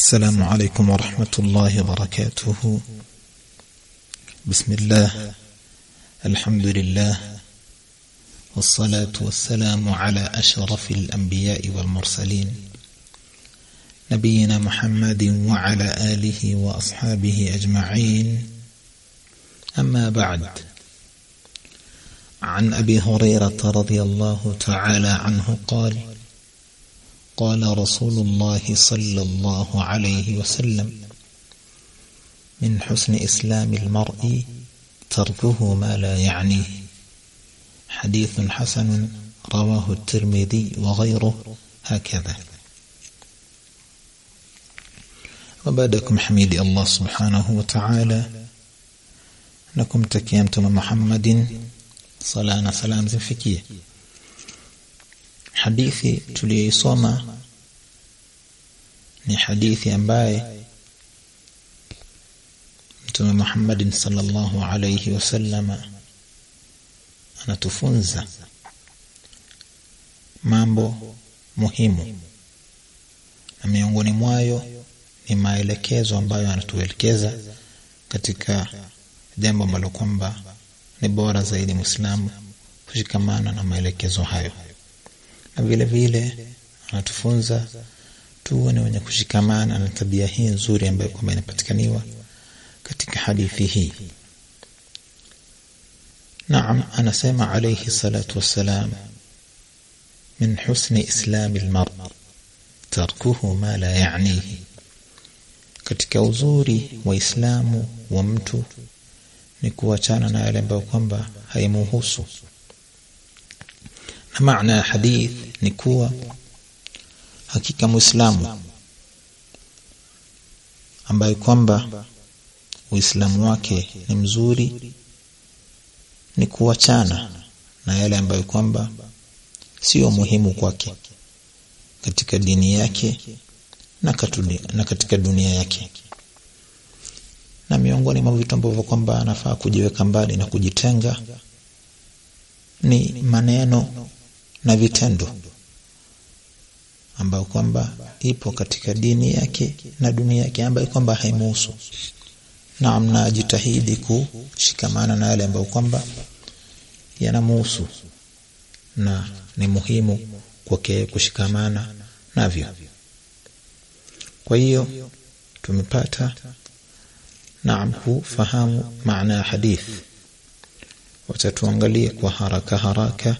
السلام عليكم ورحمة الله وبركاته. بسم الله الحمد لله والصلاة والسلام على أشرف الأنبياء والمرسلين. نبينا محمد وعلى آله وأصحابه أجمعين. أما بعد عن أبي هريرة رضي الله تعالى عنه قال قال رسول الله صلى الله عليه وسلم من حسن إسلام المرء تركه ما لا يعنيه. حديث حسن رواه الترمذي وغيره هكذا. وبعدكم حميد الله سبحانه وتعالى. نكم تكيمتم محمد صلاة سلام زفكيه hadithi tuliyoisoma ni hadithi ambaye mtume Muhammad sallallahu alayhi wasallama anatufunza mambo muhimu. Na miongoni mwayo ni maelekezo ambayo anatuelekeza katika jambo ambalo kwamba ni bora zaidi Muislamu kushikamana na maelekezo hayo na vile vile anatufunza tuwe ni wenye kushikamana na tabia hii nzuri ambayo kwamba inapatikaniwa katika hadithi hii. Naam anasema alayhi salatu wassalam min husni islami almar tarkuhu ma la ya'nihi. Katika uzuri wa islamu wa mtu ni kuachana na yale ambayo kwamba haimuhusu maana ya hadith ni kuwa hakika muislamu ambaye kwamba uislamu wake ni mzuri ni kuachana na yale ambayo kwamba sio muhimu kwake katika dini yake na, katuli, na katika dunia yake. Na miongoni mwa vitu ambavyo kwamba anafaa kujiweka mbali na kujitenga ni maneno na vitendo ambayo kwamba ipo katika dini yake na dunia yake ambayo kwamba haimuhusu. Na mnajitahidi kushikamana na yale ambayo kwamba yanamuhusu na ni muhimu kwake kushikamana navyo. Kwa hiyo tumepata naam kufahamu maana ya hadithi watatuangalia kwa haraka haraka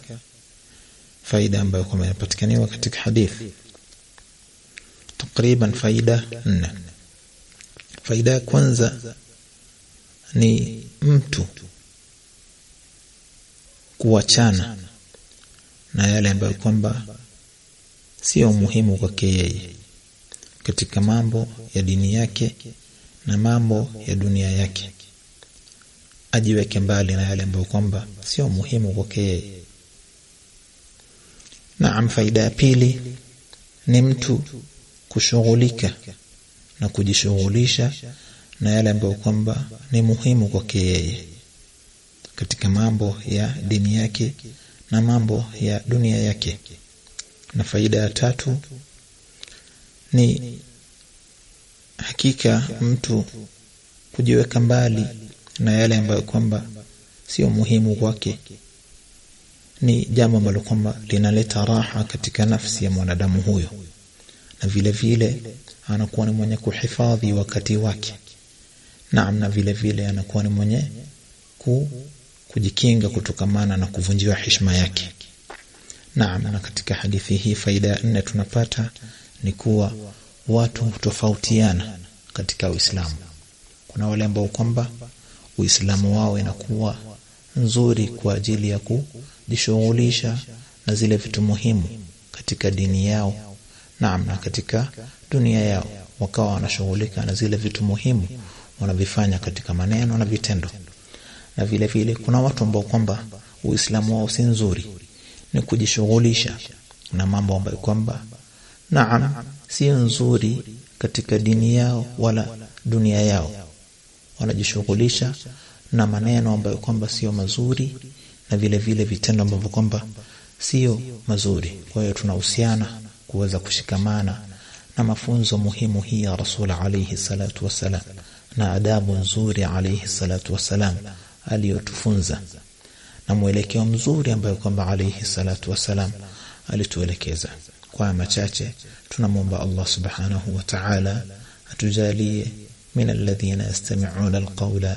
faida ambayo kwamba inapatikaniwa katika hadith. Takriban faida nne. Faida ya kwanza ni mtu kuachana na yale ambayo kwamba sio muhimu kwake yeye katika mambo ya dini yake na mambo ya dunia yake. Ajiweke mbali na yale ambayo kwamba sio muhimu kwake yeye naam faida ya pili ni mtu kushughulika na kujishughulisha na yale ambayo kwamba ni muhimu kwake yeye katika mambo ya dini yake na mambo ya dunia yake. Na faida ya tatu ni hakika mtu kujiweka mbali na yale ambayo kwamba sio muhimu kwake ni jambo ambalo kwamba linaleta raha katika nafsi ya mwanadamu huyo. Na vile vile anakuwa ni mwenye kuhifadhi wakati wake. Naam na vile vile anakuwa ni mwenye ku, kujikinga kutokamana na kuvunjiwa heshima yake. Naam na katika hadithi hii faida ya nne tunapata ni kuwa watu tofautiana katika uislamu. Kuna wale ambao kwamba uislamu wao inakuwa nzuri kwa ajili ya kujishughulisha na zile vitu muhimu katika dini yao. Naam na katika dunia yao. Wakawa wanashughulika na zile vitu muhimu wanavifanya katika maneno na vitendo. Na vile vile kuna watu ambao kwamba uislamu wao si nzuri. Ni kujishughulisha na mambo ambayo kwamba naam si nzuri katika dini yao wala dunia yao. Wanajishughulisha na maneno ambayo kwamba sio mazuri na vile vile vitendo ambavyo kwamba sio mazuri. Kwa hiyo tunahusiana kuweza kushikamana na mafunzo muhimu hii ya rasul alayhi salatu wasalam na adabu nzuri alayhi salatu wasalam aliyotufunza. Na mwelekeo mzuri ambayo kwamba alayhi salatu wasalam alituelekeza. Kwa machache tunamwomba Allah subhanahu wa ta'ala atujalie min alladhina yastami'una alqawla